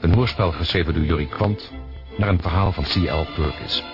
Een hoorspel geschreven door Jurie Kwant naar een verhaal van C.L. Perkins.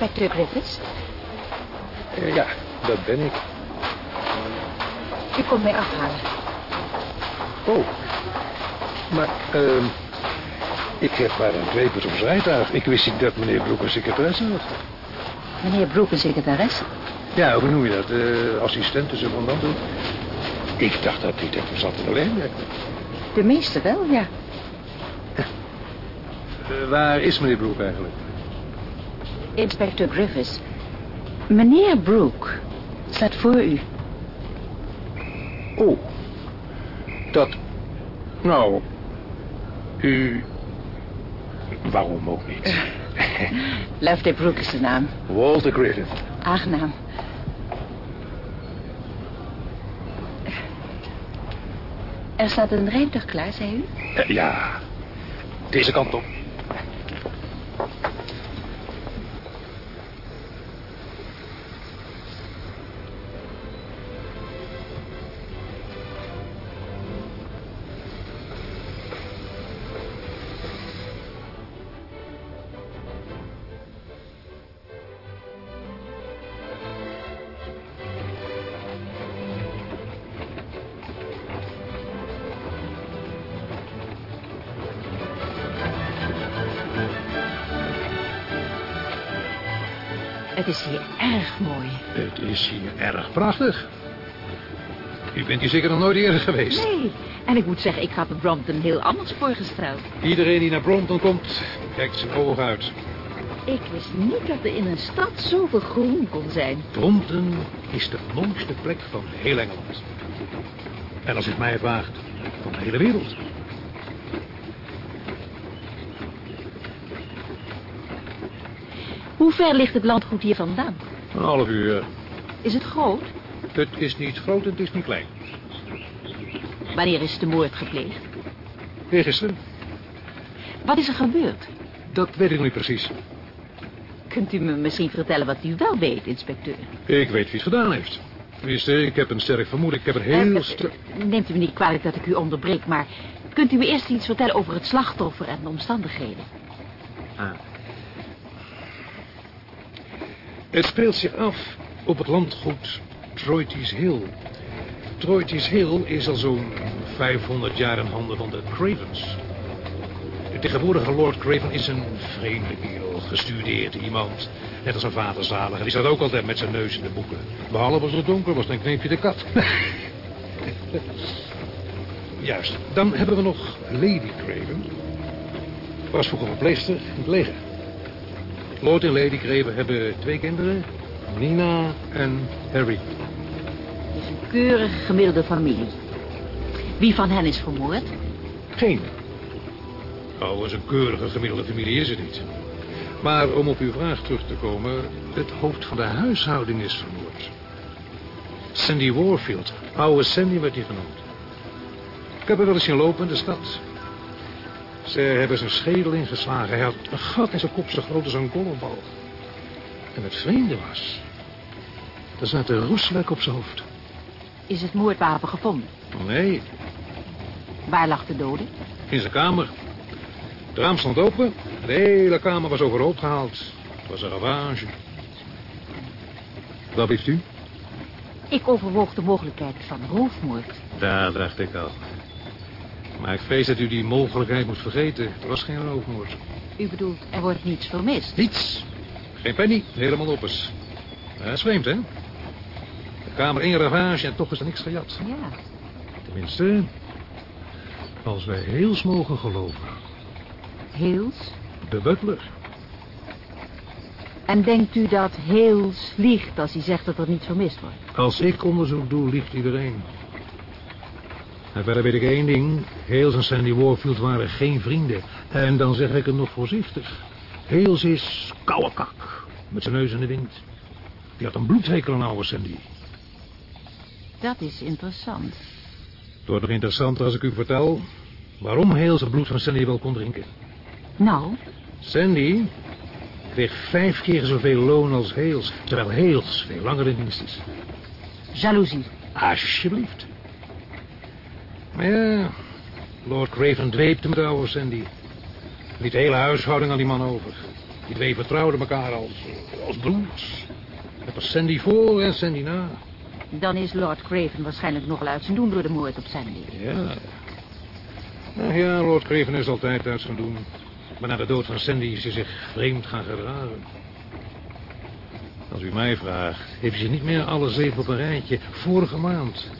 Inspecteur Griffiths, Eh, ja, dat ben ik. u komt mij afhalen. Oh. Maar, ehm ik heb maar een op rijtuig. Ik wist niet dat meneer Broek een secretaresse had. Meneer Broek, een secretaris. Ja, hoe noem je dat? Eh assistent, dus van dat Ik dacht dat hij dat zat alleen werkte. De meeste wel, ja. Eh, waar is meneer Broek eigenlijk? Inspecteur Griffiths. Meneer Brook staat voor u. Oh. Dat... Nou... U... Waarom ook niet? Loveday Brook is de naam. Walter Griffith. Aangenaam. Er staat een rijtuig klaar, zei u? Eh, ja. Deze kant op. Het is hier erg mooi. Het is hier erg prachtig. U bent hier zeker nog nooit eerder geweest. Nee, en ik moet zeggen, ik had Brompton heel anders voorgesteld. Iedereen die naar Brompton komt, kijkt zijn ogen uit. Ik wist niet dat er in een stad zoveel groen kon zijn. Brompton is de mooiste plek van heel Engeland. En als u het mij vraagt, van de hele wereld. Hoe ver ligt het landgoed hier vandaan? Een half uur. Is het groot? Het is niet groot en het is niet klein. Wanneer is de moord gepleegd? Eergisteren? Wat is er gebeurd? Dat weet ik niet precies. Kunt u me misschien vertellen wat u wel weet, inspecteur? Ik weet wie het gedaan heeft. Tenminste, ik heb een sterk vermoeden. Ik heb er heel Eh, sterk... Neemt u me niet kwalijk dat ik u onderbreek, maar... kunt u me eerst iets vertellen over het slachtoffer en de omstandigheden? Ah. Het speelt zich af op het landgoed Troytes Hill. Troytes Hill is al zo'n 500 jaar in handen van de Cravens. De tegenwoordige Lord Craven is een vreemde kerel, gestudeerd iemand. Net als zijn vader zalig. En die zat ook altijd met zijn neus in de boeken. Behalve als het donker was, dan kneep je de kat. Juist. Dan hebben we nog Lady Craven. Was vroeger verpleegster in het leger. Lord en Lady Craven hebben twee kinderen. Nina en Harry. Het is een keurige gemiddelde familie. Wie van hen is vermoord? Geen. Oh, eens een keurige gemiddelde familie is het niet. Maar om op uw vraag terug te komen... het hoofd van de huishouding is vermoord. Sandy Warfield. Oude Sandy werd hij genoemd. Ik heb er wel eens zien lopen in de stad. Ze hebben zijn schedel ingeslagen. Hij had een gat in zijn kop zo groot als een golfbal. En het vreemde was... er zaten roestwerk op zijn hoofd. Is het moordwapen gevonden? Nee, Waar lag de dode? in zijn kamer. Het raam stond open. De hele kamer was overhoop gehaald. Het was een ravage. Wat heeft u? Ik overwoog de mogelijkheid van roofmoord. Daar dacht ik al. Maar ik vrees dat u die mogelijkheid moet vergeten. Het was geen roofmoord. U bedoelt, er wordt niets vermist. Niets. Geen penny. Helemaal op eens. Dat is vreemd, hè? De kamer één ravage en toch is er niks gejat. Ja. Tenminste, als wij Heels mogen geloven. Heels? De butler. En denkt u dat Heels liegt als hij zegt dat er niets vermist wordt? Als ik onderzoek doe, liegt iedereen. En verder weet ik één ding. Hales en Sandy Warfield waren geen vrienden. En dan zeg ik het nog voorzichtig. Hales is koude kak. Met zijn neus in de wind. Die had een bloedhekel aan oude Sandy. Dat is interessant. Het wordt nog interessanter als ik u vertel... waarom Hales het bloed van Sandy wel kon drinken. Nou, Sandy kreeg vijf keer zoveel loon als Hales... terwijl Hales veel langer in dienst is. jaloezie. Alsjeblieft. Ja, Lord Craven dweepte met de oude Sandy. Liet de hele huishouding aan die man over. Die twee vertrouwden elkaar als, als broers. Het was Sandy voor en Sandy na. Dan is Lord Craven waarschijnlijk nogal uit zijn doen door de moord op Sandy. Ja. Ach ja, Lord Craven is altijd uit zijn doen. Maar na de dood van Sandy is hij zich vreemd gaan gedragen. Als u mij vraagt, heeft hij niet meer alle zeven op een rijtje. Vorige maand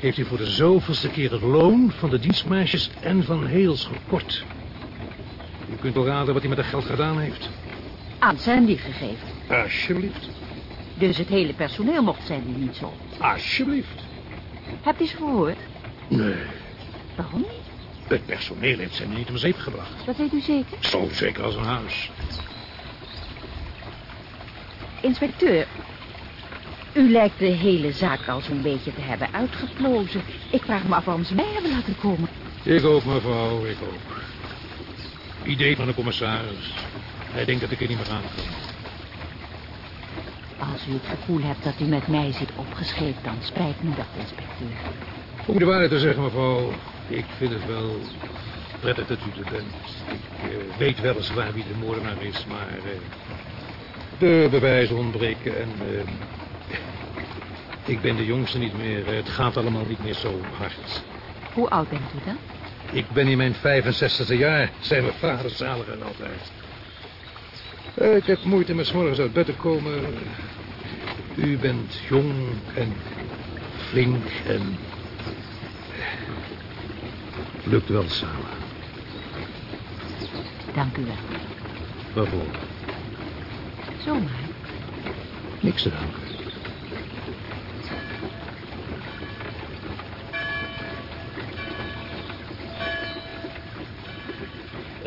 heeft hij voor de zoveelste keer het loon van de dienstmeisjes en van Hales gekort. U kunt wel raden wat hij met dat geld gedaan heeft. Aan Sandy gegeven. Alsjeblieft. Dus het hele personeel mocht Sandy niet zo. Alsjeblieft. Hebt u ze verhoord? Nee, Waarom niet? het personeel heeft Sandy niet om zeep gebracht. Dat weet u zeker? Zo zeker als een huis. Inspecteur, u lijkt de hele zaak al zo'n beetje te hebben uitgeplozen. Ik vraag me af waarom ze mij hebben laten komen. Ik ook, mevrouw, ik ook. Idee van de commissaris. Hij denkt dat ik er niet meer aan kan. Als u het gevoel hebt dat u met mij zit opgescheept, dan spijt me dat, inspecteur. Om de waarheid te zeggen, mevrouw, ik vind het wel prettig dat u er bent. Ik eh, weet weliswaar wie de moordenaar is, maar eh, de bewijzen ontbreken en eh, ik ben de jongste niet meer. Het gaat allemaal niet meer zo hard. Hoe oud bent u dan? Ik ben in mijn 65e jaar, zei mijn vader zaliger altijd. Eh, ik heb moeite met 's morgens uit bed te komen. U bent jong en flink en... Lukt wel samen. Dank u wel. Waarvoor? Zomaar. Niks te danken.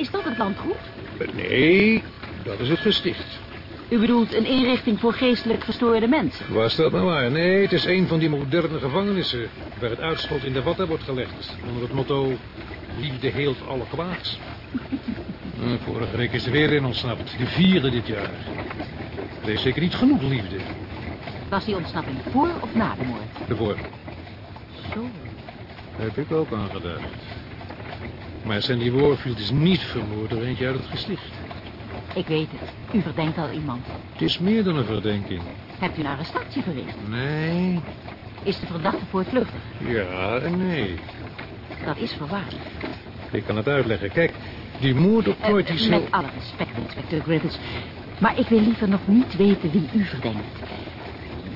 Is dat het landgoed? Nee, dat is het gesticht. U bedoelt een inrichting voor geestelijk verstoorde mensen? Was dat nou waar? Nee, het is een van die moderne gevangenissen... waar het uitschot in de watten wordt gelegd. Onder het motto... Liefde heelt alle kwaads. Eh, Vorige week is er weer in ontsnapt. De vierde dit jaar. Er is zeker niet genoeg liefde. Was die ontsnapping voor of na de moord? De voor. Zo. Heb ik ook aan gedacht. Maar Sandy Warfield is niet vermoord door eentje uit het gesticht. Ik weet het. U verdenkt al iemand. Het is meer dan een verdenking. Hebt u een arrestatie verricht? Nee. Is de verdachte voortvluchtig? Ja en nee. Dat is verwarrend. Ik kan het uitleggen. Kijk, die moord op Eh, Coit is zo... met alle respect, inspecteur Griffiths. Maar ik wil liever nog niet weten wie u verdenkt.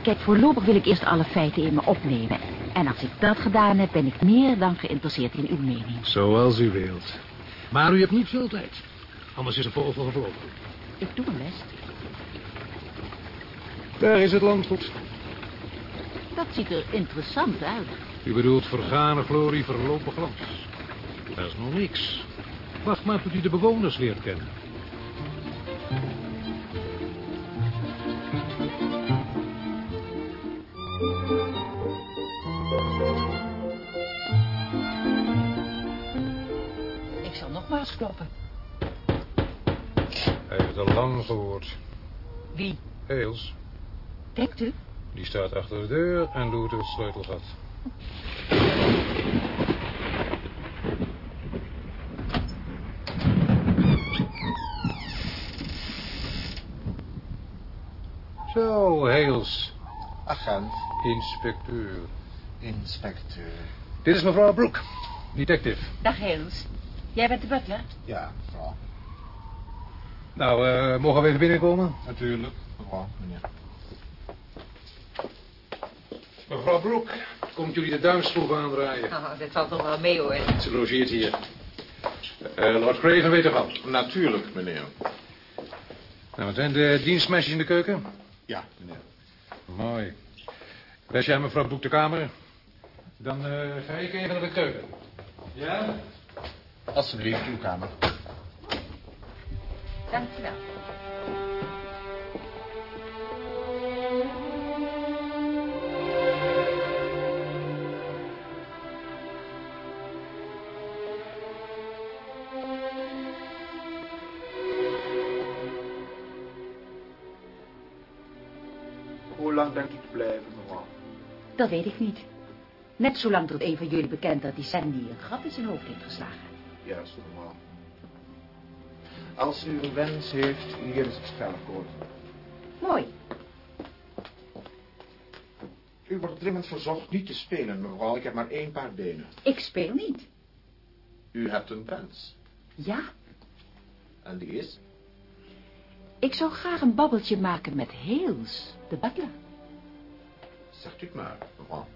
Kijk, voorlopig wil ik eerst alle feiten in me opnemen. En als ik dat gedaan heb, ben ik meer dan geïnteresseerd in uw mening. Zoals u wilt. Maar u hebt niet veel tijd. Anders is een vogel gevlogen. Ik doe mijn best. Daar is het landgoed. Dat ziet er interessant uit. U bedoelt vergane glorie, verlopen glans. Dat is nog niks. Wacht maar tot u de bewoners leert kennen. Kloppen. Hij heeft al lang gehoord. Wie? Hales, Denkt u? die staat achter de deur en doet het sleutelgat. Zo, Hales. Agent, Inspecteur. inspecteur. Dit is mevrouw Brooke, detective. Dag, Hales. Jij bent de butler? Ja, mevrouw. Nou, eh, mogen we even binnenkomen? Natuurlijk. Mevrouw, meneer. Mevrouw Brooke, komt jullie de duimschroeven aandraaien? Oh, dat valt toch wel mee, hoor. Ze logeert hier. Eh, Lord Craven weet ervan. Natuurlijk, meneer. Nou, wat zijn de dienstmeisjes in de keuken? Ja, meneer. Mooi. Wes jij mevrouw Brooke de kamer? Dan eh, ga ik even naar de keuken. Ja? Alsjeblieft, uw kamer. Dankjewel. Hoe lang denkt u te blijven, mevrouw? Dat weet ik niet. Net zolang tot een van jullie bekend dat die Sandy een gat in zijn hoofd heeft geslagen. Juist, mevrouw. Als u een wens heeft, hier is het spelakkoord. Mooi. U wordt dringend verzocht niet te spelen, mevrouw. Ik heb maar één paar benen. Ik speel niet. U hebt een wens. Ja, En die is? ik zou graag een babbeltje maken met Hales, de butler. Zegt u het maar, mevrouw.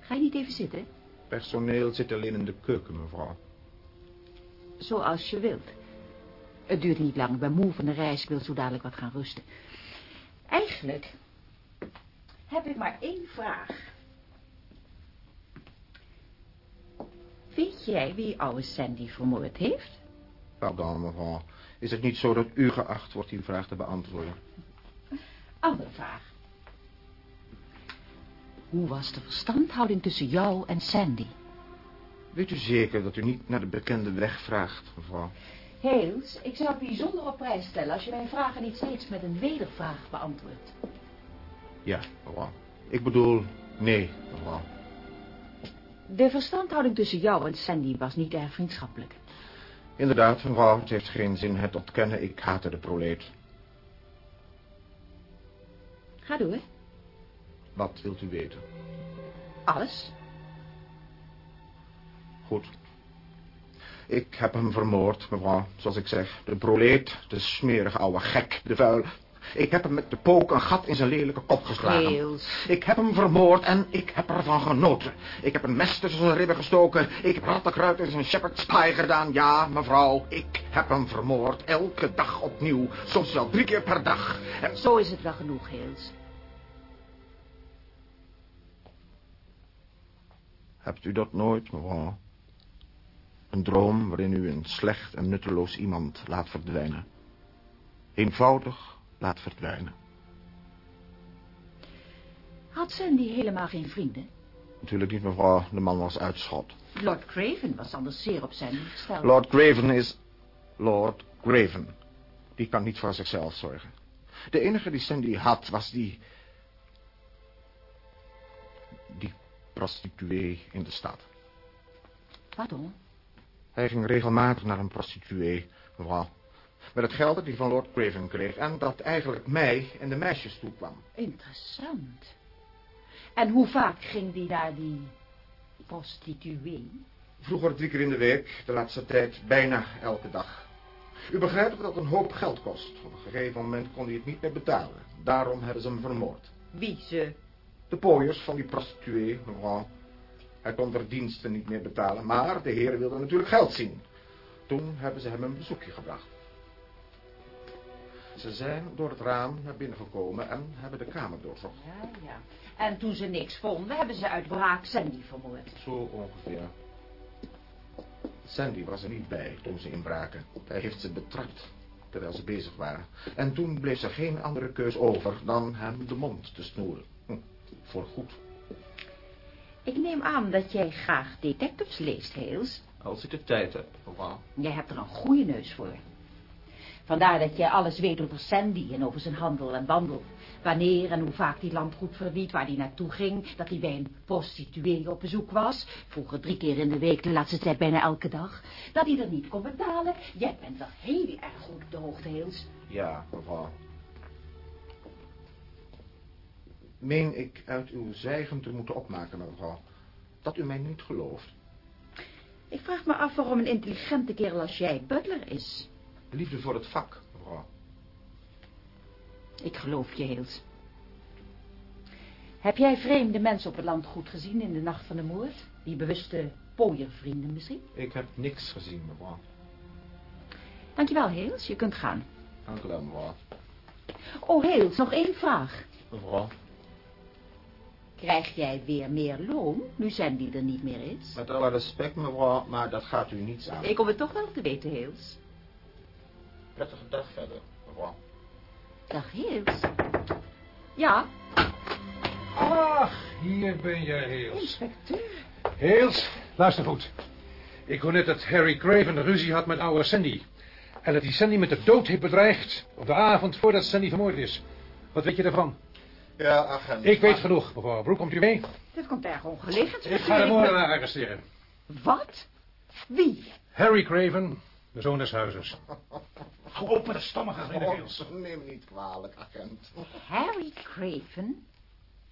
Ga je niet even zitten? Personeel zit alleen in de keuken, mevrouw. Zoals je wilt. Het duurt niet lang. Ik ben moe van de reis. Ik wil zo dadelijk wat gaan rusten. Eigenlijk heb ik maar één vraag. Weet jij wie oude Sandy vermoord heeft? Pardon, mevrouw. Is het niet zo dat u geacht wordt die vraag te beantwoorden? Andere vraag. Hoe was de verstandhouding tussen jou en Sandy? Weet u zeker dat u niet naar de bekende weg vraagt, mevrouw? Hales, ik zou het bijzonder op prijs stellen als je mijn vragen niet steeds met een wedervraag beantwoordt. Ja, mevrouw. Ik bedoel, nee, mevrouw. De verstandhouding tussen jou en Sandy was niet erg vriendschappelijk. Inderdaad, mevrouw, het heeft geen zin het ontkennen. Ik haatte de proleet. Ga door. Wat wilt u weten? Alles. Goed. Ik heb hem vermoord, mevrouw, zoals ik zeg. De proleet, de smerige oude gek, de vuil. Ik heb hem met de pook een gat in zijn lelijke kop geslagen. Hales. Ik heb hem vermoord en ik heb ervan genoten. Ik heb een mes tussen zijn ribben gestoken. Ik heb rattenkruid in zijn shepherd's pie gedaan. Ja, mevrouw, ik heb hem vermoord. Elke dag opnieuw. Soms wel drie keer per dag. En Zo is het wel genoeg, Hales. Hebt u dat nooit, mevrouw? Een droom waarin u een slecht en nutteloos iemand laat verdwijnen. Eenvoudig laat verdwijnen. Had Sandy helemaal geen vrienden? Natuurlijk niet, mevrouw. De man was uitschot. Lord Craven was anders zeer op Sandy gesteld. Lord Graven is... Lord Graven. Die kan niet voor zichzelf zorgen. De enige die Sandy had, was die... Die prostituee in de stad. Pardon? Hij ging regelmatig naar een prostituee, mevrouw. Met het geld dat hij van Lord Craven kreeg. En dat eigenlijk mij en de meisjes toekwam. Interessant. En hoe vaak ging die naar die prostituee? Vroeger drie keer in de week, de laatste tijd bijna elke dag. U begrijpt dat dat een hoop geld kost. Op een gegeven moment kon hij het niet meer betalen. Daarom hebben ze hem vermoord. Wie ze? De pooiers van die prostituee, mevrouw. Hij kon de diensten niet meer betalen, maar de heren wilden natuurlijk geld zien. Toen hebben ze hem een bezoekje gebracht. Ze zijn door het raam naar binnen gekomen en hebben de kamer doorzocht. Ja, ja. En toen ze niks vonden, hebben ze uit wraak Sandy vermoord. Zo ongeveer. Sandy was er niet bij toen ze inbraken. Hij heeft ze betrapt terwijl ze bezig waren. En toen bleef er geen andere keus over dan hem de mond te snoeren. Voor goed. Ik neem aan dat jij graag detectives leest, Hales. Als ik de tijd heb, mevrouw. Jij hebt er een goede neus voor. Vandaar dat je alles weet over Sandy en over zijn handel en wandel. Wanneer en hoe vaak die landgoed verliet, waar hij naartoe ging. Dat hij bij een prostituee op bezoek was. Vroeger drie keer in de week, de laatste tijd bijna elke dag. Dat hij er niet kon betalen. Jij bent wel heel erg goed op de hoogte, Heels. Ja, mevrouw. Meen ik uit uw zwijgen te moeten opmaken, mevrouw, dat u mij niet gelooft. Ik vraag me af waarom een intelligente kerel als jij butler is. Liefde voor het vak, mevrouw. Ik geloof je, Heels. Heb jij vreemde mensen op het landgoed gezien in de nacht van de moord? Die bewuste pooiervrienden misschien? Ik heb niks gezien, mevrouw. Dankjewel, Heels. Je kunt gaan. Dank u wel, mevrouw. Oh, Heels, nog één vraag. Mevrouw, Krijg jij weer meer loon, nu Sandy er niet meer is? met alle respect, mevrouw, maar dat gaat u niets aan. Ik kom het toch wel te weten, Heels. Prettige dag verder, mevrouw. Dag, Heels. Ja, Ach, hier ben jij, Heels. inspecteur. Heels, luister goed. Ik hoor net dat Harry Craven ruzie had met oude Sandy. En dat hij Sandy met de dood heeft bedreigd op de avond voordat Sandy vermoord is. Wat weet je daarvan? Ja, agent. Ik weet genoeg, mevrouw Broek. Komt u mee? Dit komt erg ongelegen. Ik ga de moordenaar arresteren. Wat? Wie? Harry Craven, de zoon des huizes. Hou op met de stommige. Oh, neem me niet kwalijk, agent. Harry Craven?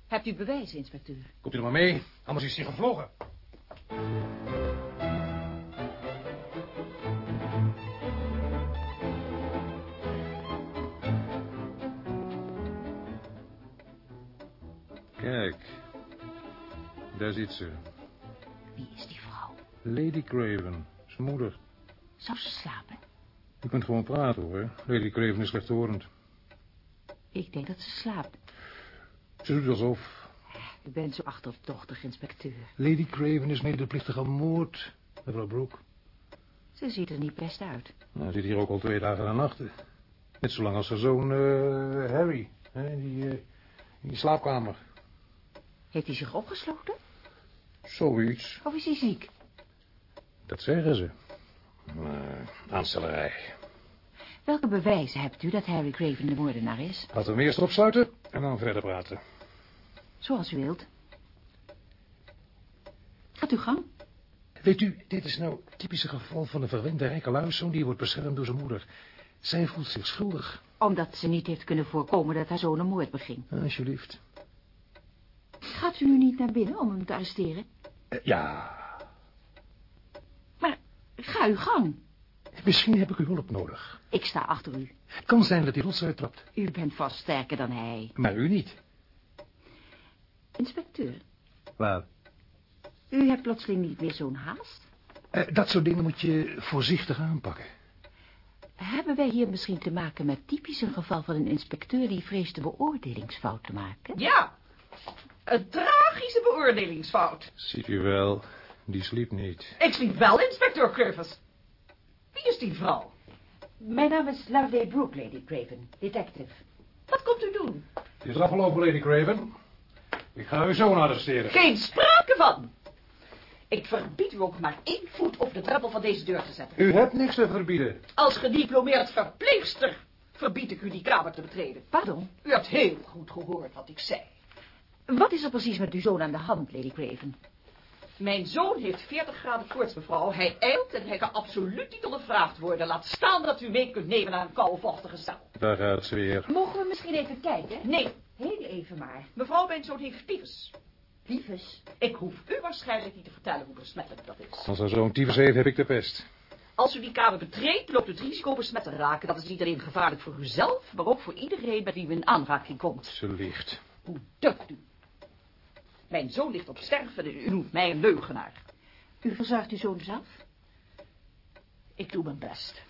Hebt u bewijzen, inspecteur? Komt u er maar mee, anders is hij gevlogen. Kijk, daar zit ze. Wie is die vrouw? Lady Craven, zijn moeder. Zou ze slapen? Je kunt gewoon praten hoor. Lady Craven is slechthorend. Ik denk dat ze slaapt. Ze doet alsof. U bent zo achterdochtig, inspecteur. Lady Craven is medeplichtig aan moord, mevrouw Brooke. Ze ziet er niet best uit. Nou, hij zit hier ook al twee dagen en nachten. Net zo lang als zijn zoon eh, Harry. Hè, in die, eh, in die slaapkamer. Heeft hij zich opgesloten? Zoiets. Of is hij ziek? Dat zeggen ze. Maar aanstellerij. Welke bewijzen hebt u dat Harry Craven de moordenaar is? Laten we hem eerst opsluiten en dan verder praten. Zoals u wilt. Gaat uw gang. Weet u, dit is nou het typische geval van een verwende rijke luiszoon... die wordt beschermd door zijn moeder. Zij voelt zich schuldig. Omdat ze niet heeft kunnen voorkomen dat haar zoon een moord beging. Alsjeblieft. Gaat u nu niet naar binnen om hem te arresteren? Eh, ja, Maar ga uw gang. misschien heb ik uw hulp nodig. Ik sta achter u. Het kan zijn dat hij rots uittrapt. U bent vast sterker dan hij. Maar u niet. Inspecteur, Waar? u hebt plotseling niet meer zo'n haast. Eh, dat soort dingen moet je voorzichtig aanpakken. Hebben wij hier misschien te maken met typisch een geval van een inspecteur die vreest de beoordelingsfout te maken? Ja, een tragische beoordelingsfout. Ziet u wel, die sliep niet. Ik sliep wel, inspecteur Curvis. Wie is die vrouw? Mijn naam is Loveday Brooke, Lady Craven, detective. Wat komt u doen? Het is afgelopen, Lady Craven. Ik ga uw zoon arresteren. Geen sprake van. Ik verbied u ook maar één voet op de drempel van deze deur te zetten. U hebt niks te verbieden. Als gediplomeerd verpleegster verbied ik u die kamer te betreden. Pardon, U hebt heel goed gehoord wat ik zei. Wat is er precies met uw zoon aan de hand, Lady Craven? Mijn zoon heeft 40 graden koorts, mevrouw. Hij eilt en hij kan absoluut niet ondervraagd worden. Laat staan dat u mee kunt nemen naar een kouvochtige cel. Daar gaat ze weer. Mogen we misschien even kijken? Nee, Heel even maar. mevrouw, mijn zoon heeft tyfus. Liefes. Ik hoef u waarschijnlijk niet te vertellen hoe besmettelijk dat is. Als er zo'n tyfus heeft, heb ik de pest. Als u die kamer betreedt, loopt het risico besmet te raken. Dat is niet alleen gevaarlijk voor uzelf, maar ook voor iedereen met wie u in aanraking komt. Ze liegt. Hoe durft u? Mijn zoon ligt op sterven en u noemt mij een leugenaar. U verzorgt uw zoon zelf? Ik doe mijn best.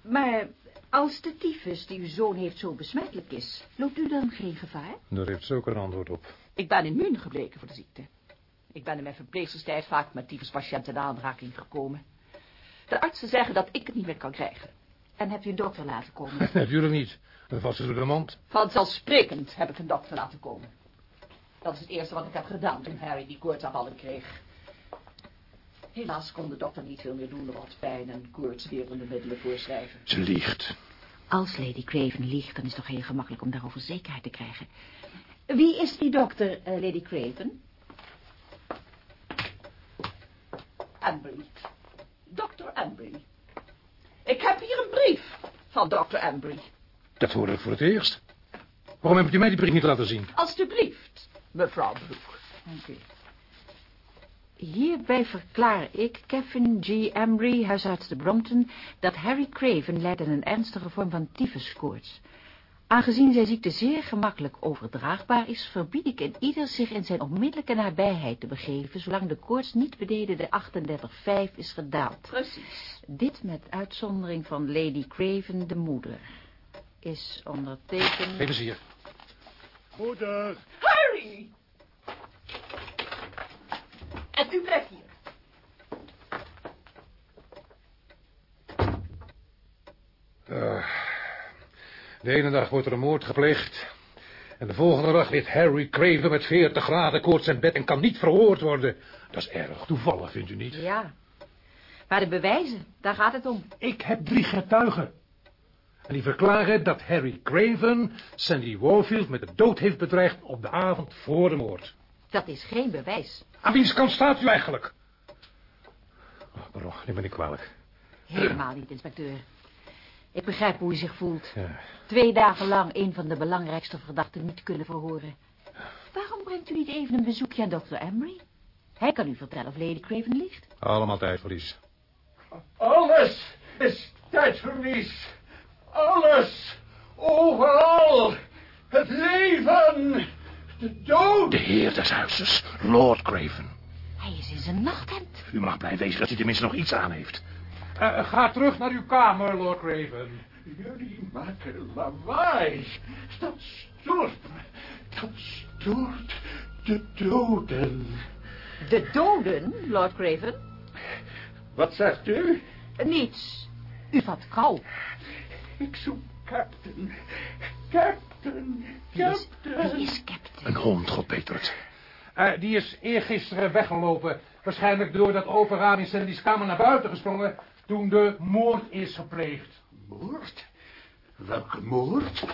Maar als de tyfus die uw zoon heeft zo besmettelijk is, loopt u dan geen gevaar? Daar heeft ze ook een antwoord op. Ik ben immuun gebleken voor de ziekte. Ik ben in mijn verpleegsterstijd vaak met tyfuspatiënten in aanraking gekomen. De artsen zeggen dat ik het niet meer kan krijgen. En hebt u een dokter laten komen? Natuurlijk niet. Een vaste door de mond. Vanzelfsprekend heb ik een dokter laten komen. Dat is het eerste wat ik heb gedaan toen Harry die koortsaanvallen kreeg. Helaas kon de dokter niet veel meer doen dan wat pijn en koortswerende middelen voorschrijven. Ze liegt. Als Lady Craven liegt, dan is het toch heel gemakkelijk om daarover zekerheid te krijgen. Wie is die dokter, eh, Lady Craven? Ambry. Dr. Ambry. Ik heb hier een brief van Dr. Ambry. Dat hoor ik voor het eerst. Waarom hebt u mij die brief niet laten zien? Alsjeblieft, mevrouw Broek. Dank u. Hierbij verklaar ik, Kevin G. Embry, huisarts de Brompton, dat Harry Craven aan een ernstige vorm van tyfuskoorts. Aangezien zijn ziekte zeer gemakkelijk overdraagbaar is, verbied ik in ieder zich in zijn onmiddellijke nabijheid te begeven, zolang de koorts niet beneden de 38,5 is gedaald. Precies. Dit met uitzondering van Lady Craven, de moeder. Is ondertekend... Even hier. Moeder, En u blijft hier. Ah. de ene dag wordt er een moord gepleegd. En de volgende dag ligt Harry Craven met 40 graden koorts in bed en kan niet verhoord worden. Dat is erg toevallig, vindt u niet? Ja. Maar de bewijzen, daar gaat het om. Ik heb drie getuigen. En die verklaren dat Harry Craven Sandy Warfield met de dood heeft bedreigd op de avond voor de moord. Dat is geen bewijs. Aan wiens kant staat u eigenlijk? Oh, pardon, neem me niet kwalijk. Helemaal niet, inspecteur. Ik begrijp hoe u zich voelt. Ja. Twee dagen lang een van de belangrijkste verdachten niet kunnen verhoren. Waarom brengt u niet even een bezoekje aan dokter Emery? Hij kan u vertellen of Lady Craven ligt. Allemaal tijdverlies. alles is tijdverlies. Alles. Overal. Het leven. De dood. De heer des huizes, Lord Craven. Hij is in zijn nachthemd. U mag blij wezen dat hij tenminste nog iets aan heeft. Eh, ga terug naar uw kamer, Lord Craven. Jullie maken lawaai. Dat stoort me. Dat stoort de doden. De doden, Lord Craven? Wat zegt u? Niets. U vat kou. Ik zoek Captain. Captain. Wie is, Captain. wie is captain? Een hond, God. Eh, die is eergisteren weggelopen. Waarschijnlijk door dat open raam in Sandy's kamer naar buiten gesprongen... toen de moord is gepleegd. Moord? Welke moord?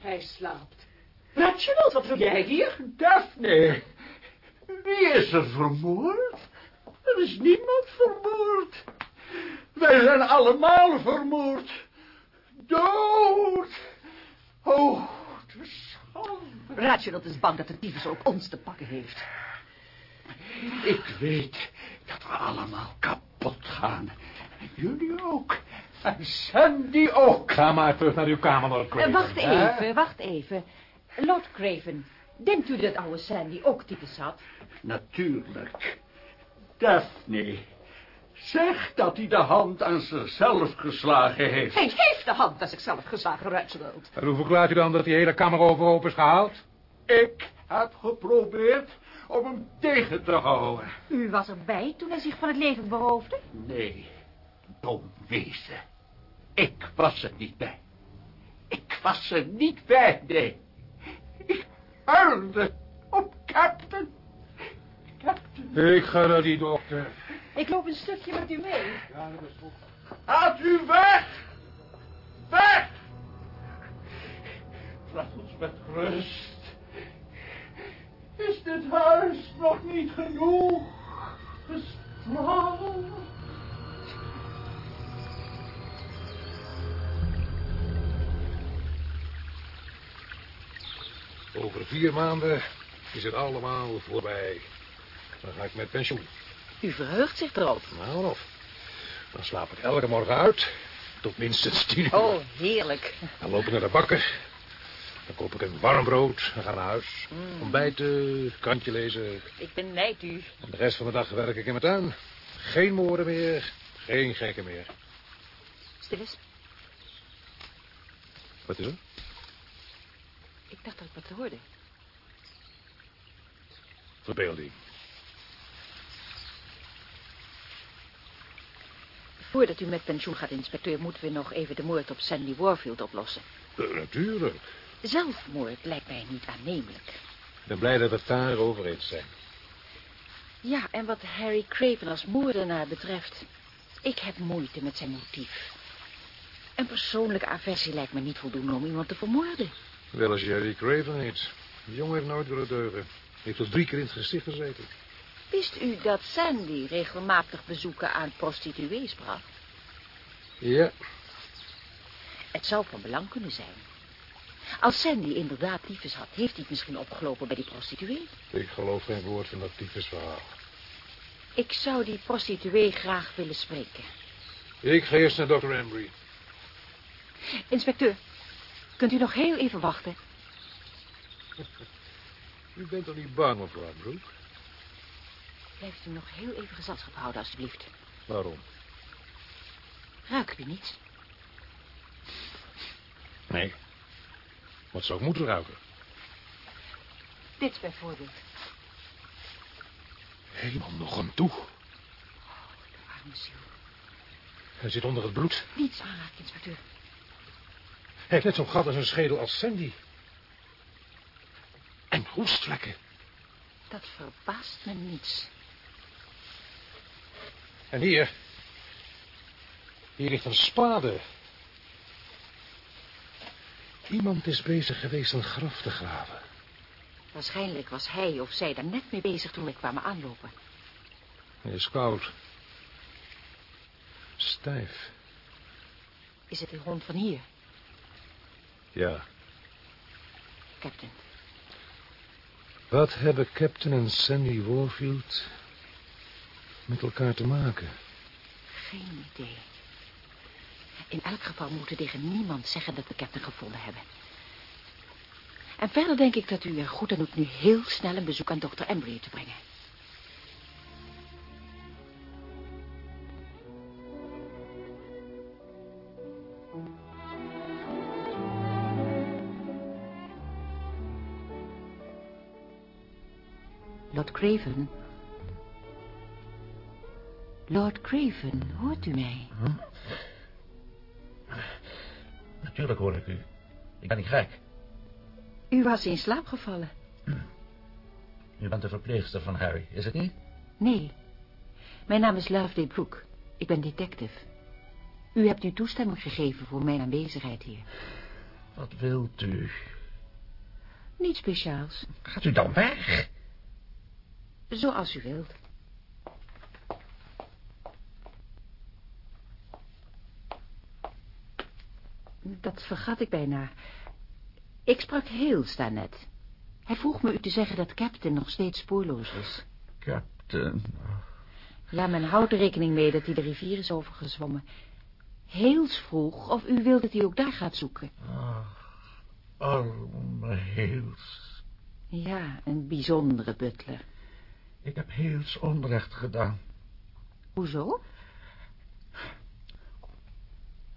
Hij slaapt. Reginald, wat wil jij hier? Daphne. Wie is er vermoord? Er is niemand vermoord. Wij zijn allemaal vermoord. Dood. Oh, de schande. Reginald is bang dat de tyfus ook ons te pakken heeft. Ik weet dat we allemaal kapot gaan. En jullie ook. En Sandy ook. Ga maar terug naar uw kamer, Lord Eh, Craven. wacht even, wacht even. Lord Craven, denkt u dat oude Sandy ook tyfus had? Natuurlijk. Daphne. Zeg dat hij de hand aan zichzelf geslagen heeft. Hij heeft de hand aan zichzelf geslagen, Reginald. En hoe verklaart u dan dat die hele kamer overhoop is gehaald? Ik heb geprobeerd om hem tegen te houden. U was erbij toen hij zich van het leven beroofde? Nee, dom wezen. Ik was er niet bij. Ik was er niet bij, nee. Ik huilde op Captain. Captain. Ik ga naar die dokter. Ik loop een stukje met u mee. Gaat u weg! Weg! Laat ons met rust. Is dit huis nog niet genoeg gestraald? Over vier maanden is het allemaal voorbij. Dan ga ik met pensioen. U verheugt zich erop. Nou, of. Dan slaap ik elke morgen uit. Tot minstens tien uur. Oh, heerlijk. Dan loop ik naar de bakker. Dan koop ik een warm brood en ga naar huis. Ontbijten, krantje lezen. Ik benijd u. En de rest van de dag werk ik in mijn tuin. Geen moorden meer. Geen gekken meer. Stil eens. Wat is er? Ik dacht dat ik wat hoorde. Verbeelding. Voordat u met pensioen gaat, inspecteur, moeten we nog even de moord op Sandy Warfield oplossen. Eh, natuurlijk. Zelfmoord lijkt mij niet aannemelijk. Ik ben blij dat we het daarover eens zijn. Ja, en wat Harry Craven als moordenaar betreft... ik heb moeite met zijn motief. Een persoonlijke aversie lijkt me niet voldoende om iemand te vermoorden. Wel als Jerry Craven heet. Die jongen heeft nooit willen deugen. Heeft tot drie keer in het gezicht gezeten. Wist u dat Sandy regelmatig bezoeken aan prostituees bracht? Ja, Het zou van belang kunnen zijn. Als Sandy inderdaad tyfus had, heeft hij het misschien opgelopen bij die prostituee. ik geloof geen woord van dat tyfusverhaal. Ik zou die prostituee graag willen spreken. Ik ga eerst naar Dr. Embry. Inspecteur, kunt u nog heel even wachten? U bent toch niet bang, mevrouw Brooke? Blijft u nog heel even gezelschap houden, alstublieft. Waarom? Ruikt u niets? Nee. Wat zou ik moeten ruiken? Dit bijvoorbeeld. Helemaal nog een toe. Arme ziel. Hij zit onder het bloed. Niets aanraken, inspecteur. Hij heeft net zo'n gat in zijn schedel als Sandy. En hoestvlekken. Dat verbaast me niets. En hier... Hier ligt een spade. Iemand is bezig geweest een graf te graven. Waarschijnlijk was hij of zij daar net mee bezig toen we kwamen aanlopen. Hij is koud. Stijf. Is het de hond van hier, Ja. captain? Wat hebben Captain en Sandy Warfield met elkaar te maken? Geen idee. In elk geval moeten we tegen niemand zeggen dat we captain gevonden hebben. En verder denk ik dat u er goed aan doet nu heel snel een bezoek aan dokter Embry te brengen. Lord Craven. Lord Craven, hoort u mij? Natuurlijk hoor ik u. Ik ben niet gek. U was in slaap gevallen. U bent de verpleegster van Harry, is het niet? Nee. Mijn naam is Loveday Brooke. Ik ben detective. U hebt uw toestemming gegeven voor mijn aanwezigheid hier. Wat wilt u? Niets speciaals. Gaat u dan weg? Zoals u wilt. Dat vergat ik bijna. Ik sprak heel daarnet. Hij vroeg me u te zeggen dat Captain nog steeds spoorloos is. Captain. Ja, men houdt er rekening mee dat hij de rivier is overgezwommen. Heels vroeg of u wilt dat hij ook daar gaat zoeken. Ach, arme Heels. Ja, een bijzondere butler. Ik heb Heels onrecht gedaan. Hoezo?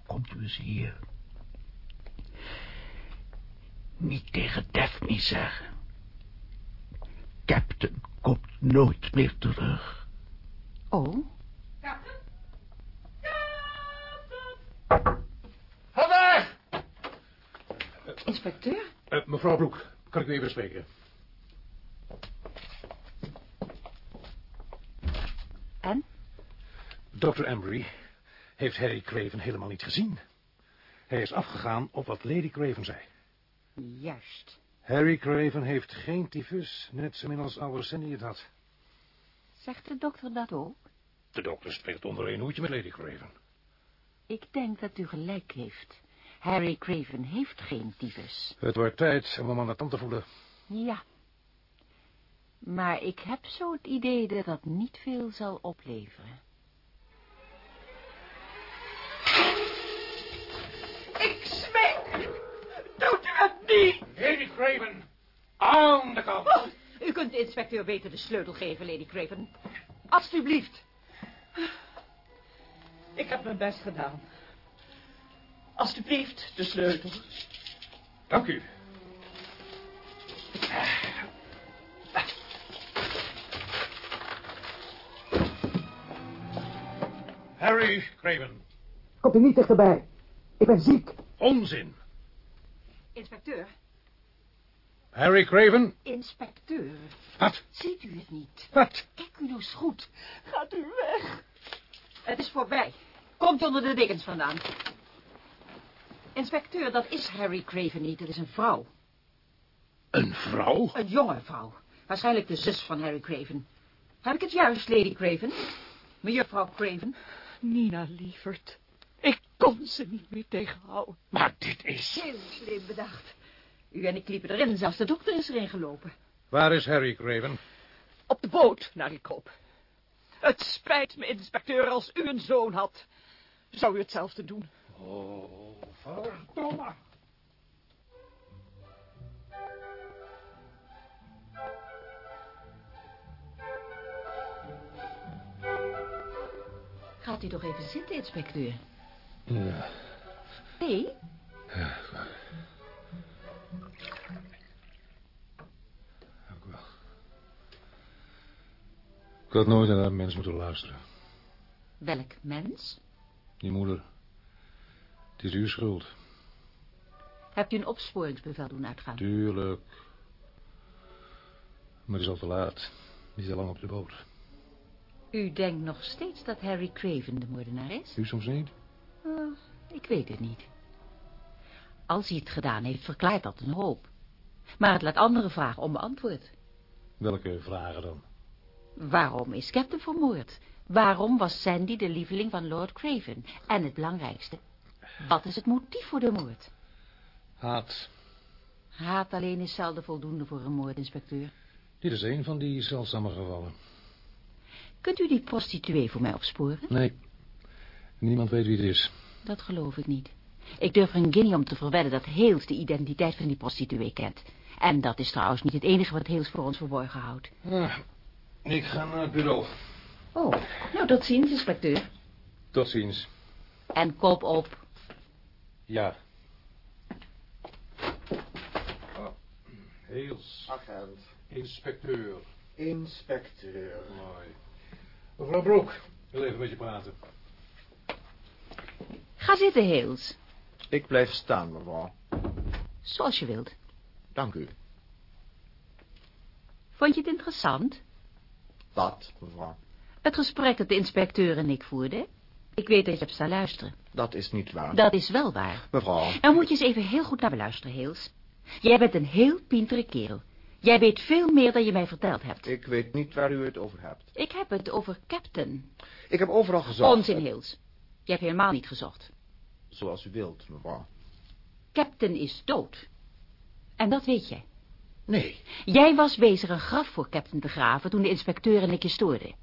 Komt u eens hier. Niet tegen Daphne zeggen. Captain komt nooit meer terug. Oh, Ga weg! inspecteur? Eh, mevrouw Broek, kan ik u even spreken? En? Dr. Embry heeft Harry Craven helemaal niet gezien. Hij is afgegaan op wat Lady Craven zei. Juist. Harry Craven heeft geen tyfus, net zo min als oude Sandy het had. Zegt de dokter dat ook? De dokter spreekt onder een hoedje met Lady Craven. Ik denk dat u gelijk heeft. Harry Craven heeft geen tyfus. Het wordt tijd om hem aan de tand te voelen. Ja. Maar ik heb zo het idee dat dat niet veel zal opleveren. Lady Craven, aan de kant. Oh, u kunt de inspecteur beter de sleutel geven, Lady Craven. Alsjeblieft. Ik heb mijn best gedaan. Alsjeblieft, de sleutel. Dank u. Harry Craven. Komt u niet dichterbij. Ik ben ziek. Onzin. Inspecteur. Harry Craven? Inspecteur. Wat? Ziet u het niet? Wat? Kijk u nou eens goed. Gaat u weg. Het is voorbij. Komt onder de dekens vandaan. Inspecteur, dat is Harry Craven niet. Dat is een vrouw. Een vrouw? Een jonge vrouw. Waarschijnlijk de zus van Harry Craven. Heb ik het juist, Lady Craven? Mejuffrouw Craven? Nina, lieverd. Ik kon ze niet meer tegenhouden. Maar dit is... Heel slim bedacht. U en ik liepen erin, zelfs de dokter is erin gelopen. Waar is Harry Craven? Op de boot, naar ik hoop. Het spijt me, inspecteur, als u een zoon had. Zou u hetzelfde doen? Oh, verdomme. Gaat u toch even zitten, inspecteur? Ja, Nee? ja, U wel. Ik had nooit naar dat mens moeten luisteren. Welk mens? Die moeder. Het is uw schuld. Hebt u een opsporingsbevel doen uitgaan? Tuurlijk. Maar het is al te laat. Die is al lang op de boot. U denkt nog steeds dat Harry Craven de moordenaar is? U soms niet? Oh, ik weet het niet. Als hij het gedaan heeft, verklaart dat een hoop. Maar het laat andere vragen onbeantwoord. Welke vragen dan? Waarom is Captain vermoord? Waarom was Sandy de lieveling van Lord Craven? En het belangrijkste, wat is het motief voor de moord? Haat. Haat alleen is zelden voldoende voor een moordinspecteur. Dit is een van die zeldzame gevallen. Kunt u die prostituee voor mij opsporen? Nee. Niemand weet wie het is. Dat geloof ik niet. Ik durf er een guinea om te verwedden dat Hales de identiteit van die prostituee kent. En dat is trouwens niet het enige wat Hales voor ons verborgen houdt. Ik ga naar het bureau. Oh, nou tot ziens, inspecteur. Tot ziens. En kop op. Ja. Oh, Heels. Agent. Inspecteur. Inspecteur. Mooi. Mevrouw Broek, ik wil even met je praten. Ga zitten, Hales. Ik blijf staan, mevrouw. Zoals je wilt. Dank u. Vond je het interessant? Wat, mevrouw? Het gesprek dat de inspecteur en ik voerden? Ik weet dat je hebt staan luisteren. Dat is niet waar. Dat is wel waar. Mevrouw. Nou moet je eens even heel goed naar me luisteren, Hales. Jij bent een heel pintere kerel. Jij weet veel meer dan je mij verteld hebt. Ik weet niet waar u het over hebt. Ik heb het over Captain. Ik heb overal gezocht. Onzin, Hales. Je hebt helemaal niet gezocht. Zoals u wilt, mevrouw. Captain is dood. En dat weet jij. Nee. Jij was bezig een graf voor Captain te graven toen de inspecteur en ik je stoorden.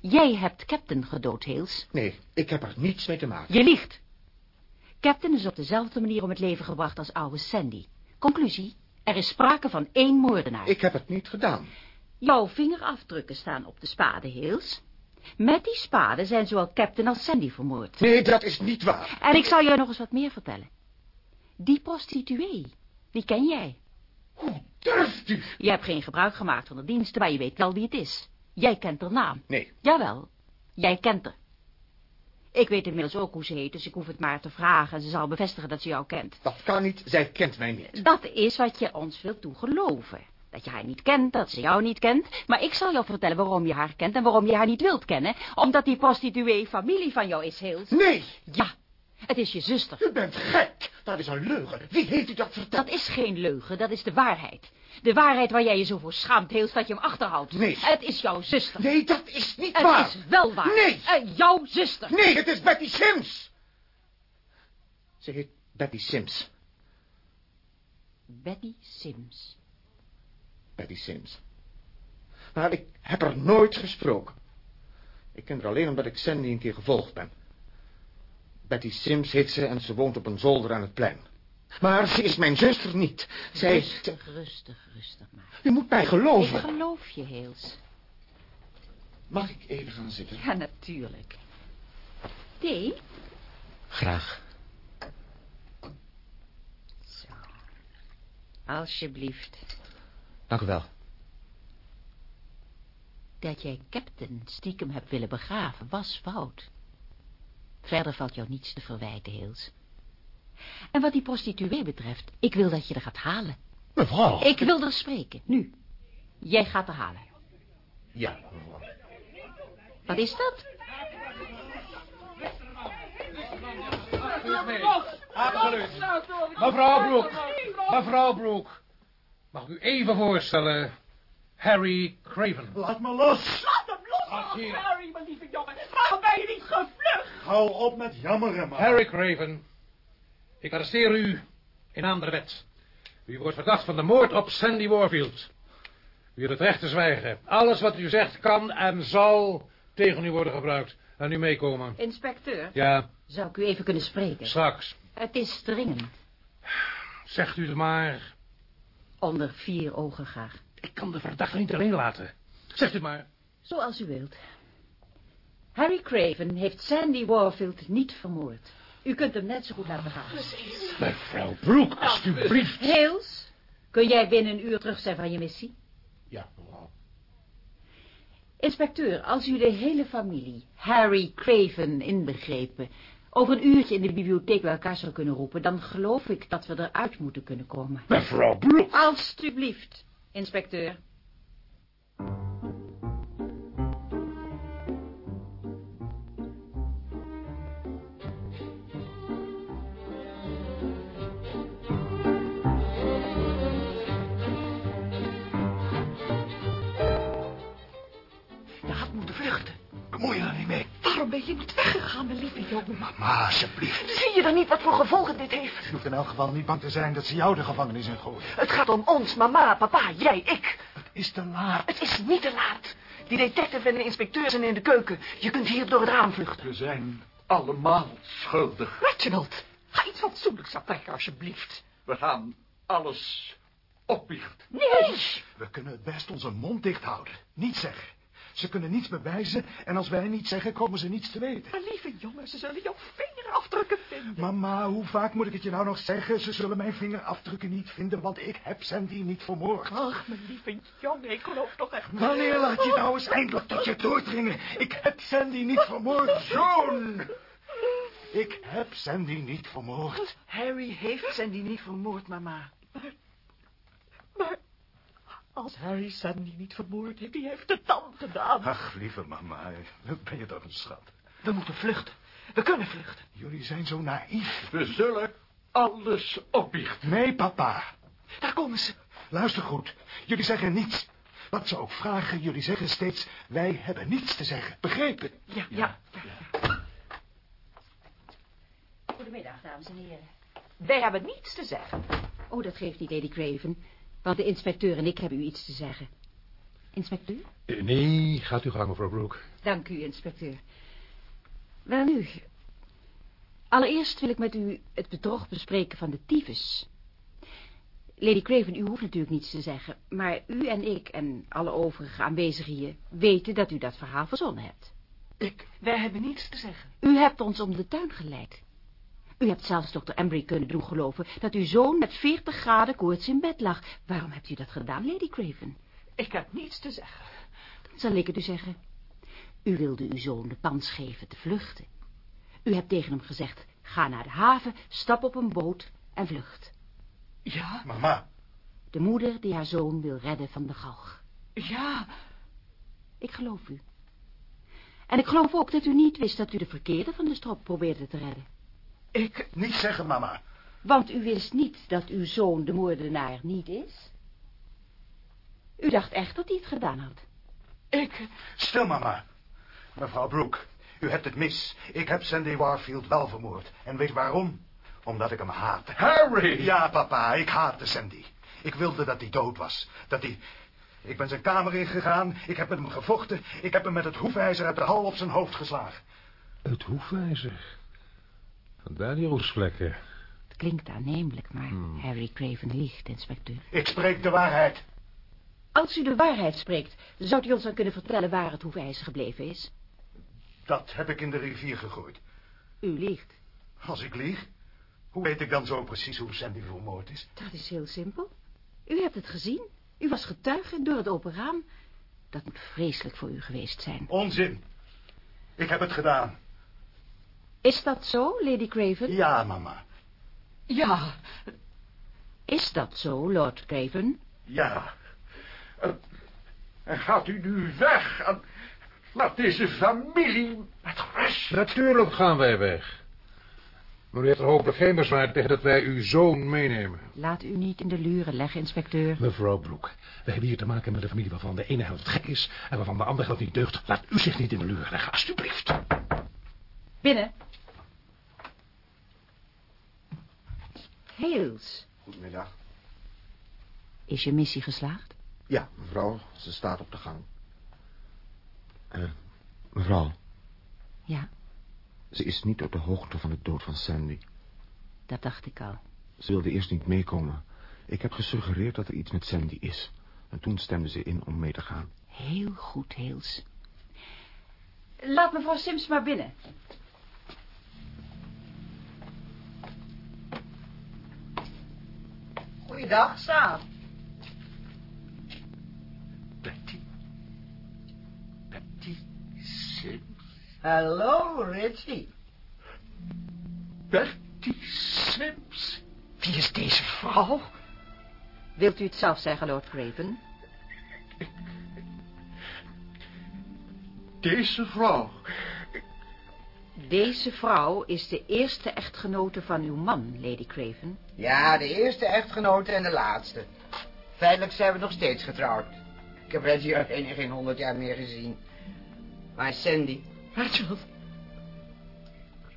Jij hebt Captain gedood, Hales. Nee, ik heb er niets mee te maken. Je liegt. Captain is op dezelfde manier om het leven gebracht als oude Sandy. Conclusie, er is sprake van één moordenaar. Ik heb het niet gedaan. Jouw vingerafdrukken staan op de spade, Hales. Met die spade zijn zowel Captain als Sandy vermoord. Nee, dat is niet waar. En ik zal je nog eens wat meer vertellen. Die prostituee, die ken jij. Hoe durft u? Je hebt geen gebruik gemaakt van de diensten, maar je weet wel wie het is. Jij kent haar naam. Nee. Jawel, jij kent haar. Ik weet inmiddels ook hoe ze heet, dus ik hoef het maar te vragen... en ze zal bevestigen dat ze jou kent. Dat kan niet. Zij kent mij niet. Dat is wat je ons wilt doen geloven. Dat je haar niet kent, dat ze jou niet kent. Maar ik zal jou vertellen waarom je haar kent en waarom je haar niet wilt kennen. Omdat die prostituee familie van jou is, Hils. Nee. Ja, het is je zuster. U bent gek. Dat is een leugen. Wie heeft u dat verteld? Dat is geen leugen, dat is de waarheid. De waarheid waar jij je zo voor schaamt, Hils, dat je hem achterhoudt. Nee. Het is jouw zuster. Nee, dat is niet Het waar. is wel waar. Nee. Eh, jouw zuster. Nee, het is Betty Sims. Ze heet Betty Sims. Betty Sims. Betty Sims. Maar ik heb er nooit gesproken. Ik ken haar alleen omdat ik Sandy een keer gevolgd ben. Betty Sims heet ze en ze woont op een zolder aan het plein. Maar ze is mijn zuster niet. Zij... Rustig, rustig, rustig maar. U moet mij Ik geloven. geloof je, Hils. Mag ik even gaan zitten? Ja, natuurlijk. Thee? Graag. Zo. Alsjeblieft. Dank u wel. Dat jij Captain stiekem hebt willen begraven, was fout. Verder valt jou niets te verwijten, Hils. En wat die prostituee betreft, ik wil dat je er gaat halen. Mevrouw. Ik wil er spreken, nu. Jij gaat er halen. Ja, mevrouw. Wat is dat? Mee. Absoluut. Mevrouw Broek. Mevrouw Broek. Mag ik u even voorstellen? Harry Craven. Laat me los. Laat hem los. Harry, mijn lieve jongen. Waarom ben je niet gevlucht? Hou op met jammeren, man. Harry Craven. Ik arresteer u in naam der wet. U wordt verdacht van de moord op Sandy Warfield. U hebt het recht te zwijgen. Alles wat u zegt kan en zal tegen u worden gebruikt. En u meekomen. Inspecteur, Ja, zou ik u even kunnen spreken? straks. Het is dringend. Zegt u het maar. Onder vier ogen graag. Ik kan de verdachte niet alleen laten. Zegt u het maar. Zoals u wilt. Harry Craven heeft Sandy Warfield niet vermoord. U kunt hem net zo goed laten gaan. Mevrouw Broek, alstublieft. Hales, kun jij binnen een uur terug zijn van je missie? Ja, mevrouw. Inspecteur, als u de hele familie, Harry Craven inbegrepen, over een uurtje in de bibliotheek bij elkaar zou kunnen roepen, dan geloof ik dat we eruit moeten kunnen komen. Mevrouw Broek. Alsjeblieft, inspecteur. Je had moeten vluchten. Bemoei je er niet mee. Waarom ben je niet weggegaan, mijn lieve jongen? Mama, alsjeblieft. Zie je dan niet wat voor gevolgen dit heeft? Je hoeft in elk geval niet bang te zijn dat ze jou de gevangenis in gooien. Het gaat om ons, mama, papa, jij, ik. Het is te laat. Het is niet te laat. Die detective en de inspecteur zijn in de keuken. Je kunt hier door het raam vluchten. We zijn allemaal schuldig. Reginald, ga iets fatsoenlijks aftrekken, alsjeblieft. We gaan alles opbiechten. Nee! We kunnen het best onze mond dicht houden. Niet zeggen. Ze kunnen niets bewijzen en als wij niet zeggen, komen ze niets te weten. Maar lieve jongen, ze zullen jouw vingerafdrukken vinden. Mama, hoe vaak moet ik het je nou nog zeggen? Ze zullen mijn vingerafdrukken niet vinden, want ik heb Sandy niet vermoord. Ach, mijn lieve jongen, ik geloof toch echt... Wanneer laat je nou eens eindelijk tot je doordringen? Ik heb Sandy niet vermoord, zoon! Ik heb Sandy niet vermoord. Harry heeft Sandy niet vermoord, mama. Als Harry Sandy niet vermoord heeft, die heeft het dan gedaan. Ach, lieve mama, ben je toch een schat? We moeten vluchten. We kunnen vluchten. Jullie zijn zo naïef. We zullen alles opbiechten. Nee, papa. Daar komen ze. Luister goed. Jullie zeggen niets. Wat ze ook vragen, jullie zeggen steeds... wij hebben niets te zeggen. Begrepen? Ja, ja. Goedemiddag, dames en heren. Wij hebben niets te zeggen. Oh, dat geeft niet, Lady Craven. Want de inspecteur en ik hebben u iets te zeggen. Inspecteur? Eh, Nee, gaat u gang, mevrouw Broek. Dank u, inspecteur. Wel nu. Allereerst wil ik met u het bedrog bespreken van de tyfus. Lady Craven, u hoeft natuurlijk niets te zeggen... maar u en ik en alle overige aanwezigen hier... weten dat u dat verhaal verzonnen hebt. Ik, wij hebben niets te zeggen. U hebt ons om de tuin geleid. U hebt zelfs dokter Embry kunnen doen geloven... dat uw zoon met 40 graden koorts in bed lag. Waarom hebt u dat gedaan, Lady Craven? Ik heb niets te zeggen. Dan zal ik het u zeggen. U wilde uw zoon de kans geven te vluchten. U hebt tegen hem gezegd... ga naar de haven, stap op een boot en vlucht. Ja, Mama, De moeder die haar zoon wil redden van de galg. ja. Ik geloof u. En ik geloof ook dat u niet wist dat u de verkeerde van de strop probeerde te redden. Ik, niet zeggen, mama. Want u wist niet dat uw zoon de moordenaar niet is. U dacht echt dat hij het gedaan had. ik... Stil, mama. Mevrouw Brooke, u hebt het mis. Ik heb Sandy Warfield wel vermoord. En weet waarom? Omdat ik hem haatte. Harry! Ja, papa, ik haatte Sandy. Ik wilde dat hij dood was. Dat hij... Ik ben zijn kamer ingegaan, ik heb met hem gevochten... ik heb hem met het hoefijzer uit de hal op zijn hoofd geslagen. Het hoefijzer. Vandaar die roesvlekken. Het klinkt aannemelijk, maar Harry Craven liegt, inspecteur. Ik spreek de waarheid. Als u de waarheid spreekt, zou u ons dan kunnen vertellen waar het hoefijzer gebleven is? Dat heb ik in de rivier gegooid. U liegt. Als ik lieg, hoe weet ik dan zo precies hoe Sandy vermoord is? Dat is heel simpel. U hebt het gezien. U was getuige door het open raam. Dat moet vreselijk voor u geweest zijn. Onzin. Ik heb het gedaan. Is dat zo, Lady Craven? Ja, mama. Ja, Is dat zo, Lord Craven? Ja. En gaat u nu weg? En laat deze familie met rust. Natuurlijk gaan wij weg. Maar u heeft er hopelijk geen bezwaar tegen dat wij uw zoon meenemen. Laat u niet in de luren leggen, inspecteur. Mevrouw Broek, we hebben hier te maken met een familie waarvan de ene helft gek is... en waarvan de andere helft niet deugt. Laat u zich niet in de luren leggen, alstublieft. Binnen. Hales, Goedemiddag. is je missie geslaagd? Ja, mevrouw, ze staat op de gang. Eh, mevrouw, Ja, ze is niet op de hoogte van de dood van Sandy. dat dacht ik al. Ze wilde eerst niet meekomen. Ik heb gesuggereerd dat er iets met Sandy is. En toen stemde ze in om mee te gaan. Heel goed, Hales. Laat mevrouw Sims maar binnen. Goeiedag, Saab. Betty. Betty Sims. Hallo, Richie. Betty Sims. Wie is deze vrouw? Wilt u het zelf zeggen, Lord Craven? Deze vrouw. Deze vrouw is de eerste echtgenote van uw man, Lady Craven. Ja, de eerste echtgenote en de laatste. Feitelijk zijn we nog steeds getrouwd. Ik heb Reggie alleen in geen honderd jaar meer gezien. Maar Sandy... Reginald.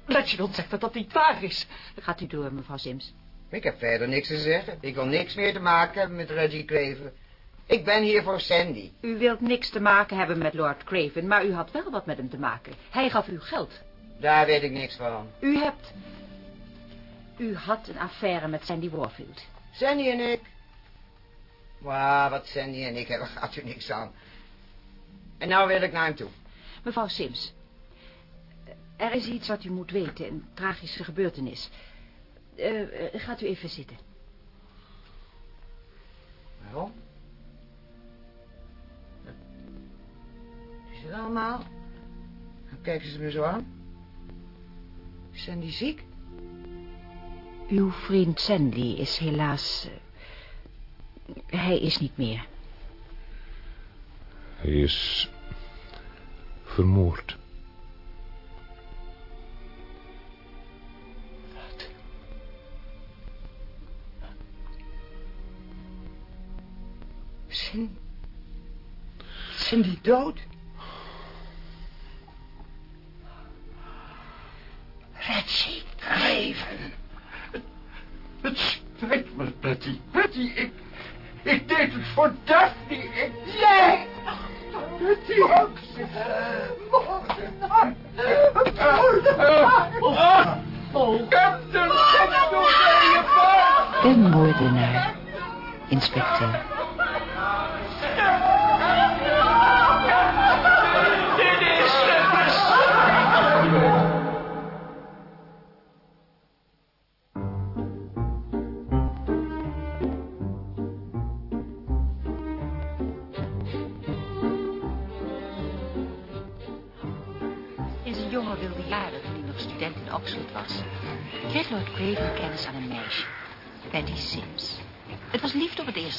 Reginald zegt dat dat niet waar is. Gaat u door, mevrouw Sims. Ik heb verder niks te zeggen. Ik wil niks meer te maken hebben met Reggie Craven. Ik ben hier voor Sandy. U wilt niks te maken hebben met Lord Craven, maar u had wel wat met hem te maken. Hij gaf u geld. Daar weet ik niks van. U hebt... U had een affaire met Sandy Warfield. Sandy en ik. Wauw, wat Sandy en ik hebben, gaat u niks aan. En nou wil ik naar hem toe. Mevrouw Sims. Er is iets wat u moet weten, een tragische gebeurtenis. Eh, eh, gaat u even zitten. Waarom? Is het allemaal? Dan kijken ze me zo aan. Sandy ziek? Uw vriend Sandy is helaas... eh, hij is niet meer. Hij is... vermoord. Cindy. Cindy dood? Reggie Craven. Het spijt me, Betty. Betty, ik... Ik deed het voor Daphne. Ik... Nee! Betty. Captain, door bij je vaart. Een moordenaar, inspecteur.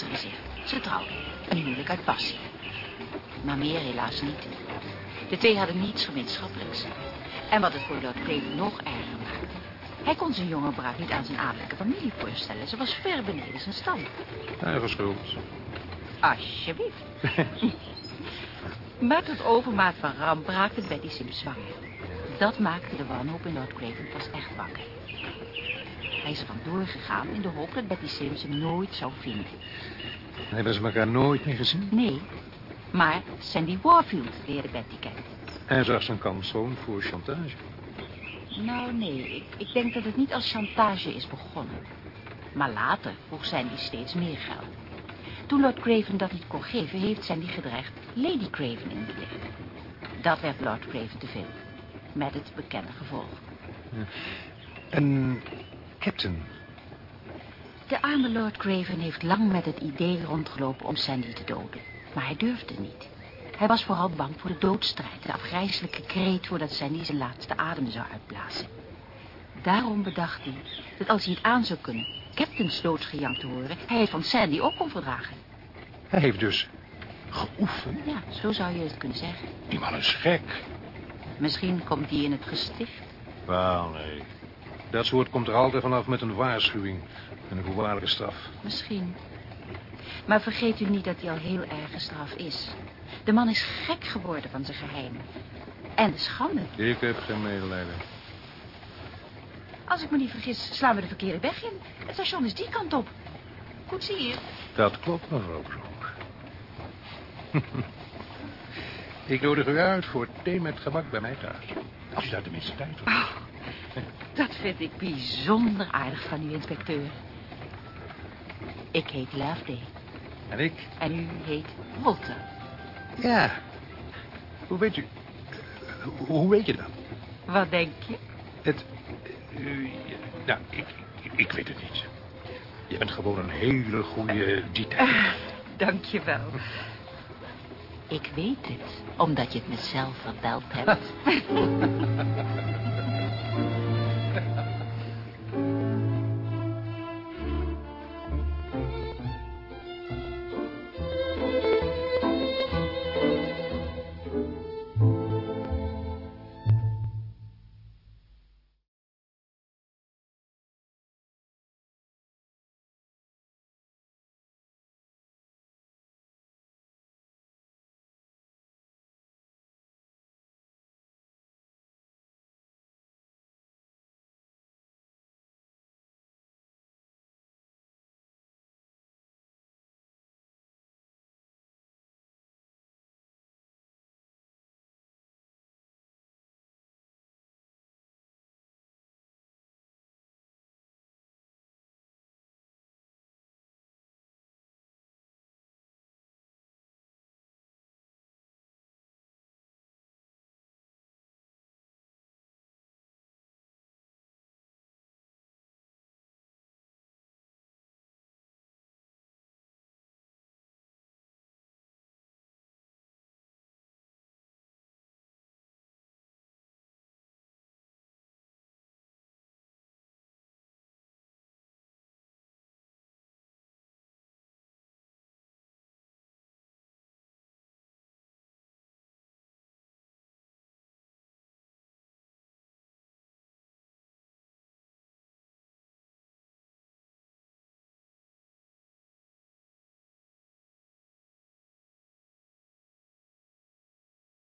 Het. Ze trouwden. Een huwelijk uit passie. Maar meer helaas niet. De twee hadden niets gemeenschappelijks. En wat het voor Lord Craven nog erger maakte... Hij kon zijn jonge bruid niet aan zijn adellijke familie voorstellen. Ze was ver beneden zijn stand. Eigen schuld. Alsjeblieft. maar tot overmaat van ramp raakte Betty Sims zwanger. Dat maakte de wanhoop in Lord Craven pas echt wakker. Hij is er vandoor gegaan in de hoop dat Betty Sims hem nooit zou vinden. Hebben ze elkaar nooit meer gezien? Nee, maar Sandy Warfield leerde Betty kennen. Hij zag zijn kampzoon voor chantage. Nou, nee, ik, ik denk dat het niet als chantage is begonnen. Maar later vroeg Sandy steeds meer geld. Toen Lord Craven dat niet kon geven, heeft Sandy gedreigd Lady Craven in te lichten. Dat werd Lord Craven te veel. Met het bekende gevolg. En Captain, De arme Lord Craven heeft lang met het idee rondgelopen om Sandy te doden. Maar hij durfde niet. Hij was vooral bang voor de doodstrijd. De afgrijzelijke kreet voordat Sandy zijn laatste adem zou uitblazen. Daarom bedacht hij dat als hij het aan zou kunnen... Captain's doodsgejank te horen... hij het van Sandy ook kon verdragen. hij heeft dus geoefend. Ja, zo zou je het kunnen zeggen. Die man is gek. Misschien komt hij in het gesticht. Wel, nee. Dat soort komt er altijd vanaf met een waarschuwing. En een voorwaardelijke straf. Misschien. Maar vergeet u niet dat hij al heel erg gestraft is. De man is gek geworden van zijn geheimen. En de schande. Ik heb geen medelijden. Als ik me niet vergis, slaan we de verkeerde weg in. Het station is die kant op. Koetsier. Dat klopt, mevrouw Bronk. Ik nodig u uit voor thee met gebak bij mij thuis. Als u daar tenminste tijd voor. Dat vind ik bijzonder aardig van u, inspecteur. Ik heet Loveday. En ik? En u heet Walter. Ja. Hoe weet u... Hoe, weet je dat? Wat denk je? Het... nou, ik, ik, weet het niet. Je bent gewoon een hele goede detective. Dank je wel. Ik weet het, omdat je het me zelf verteld hebt.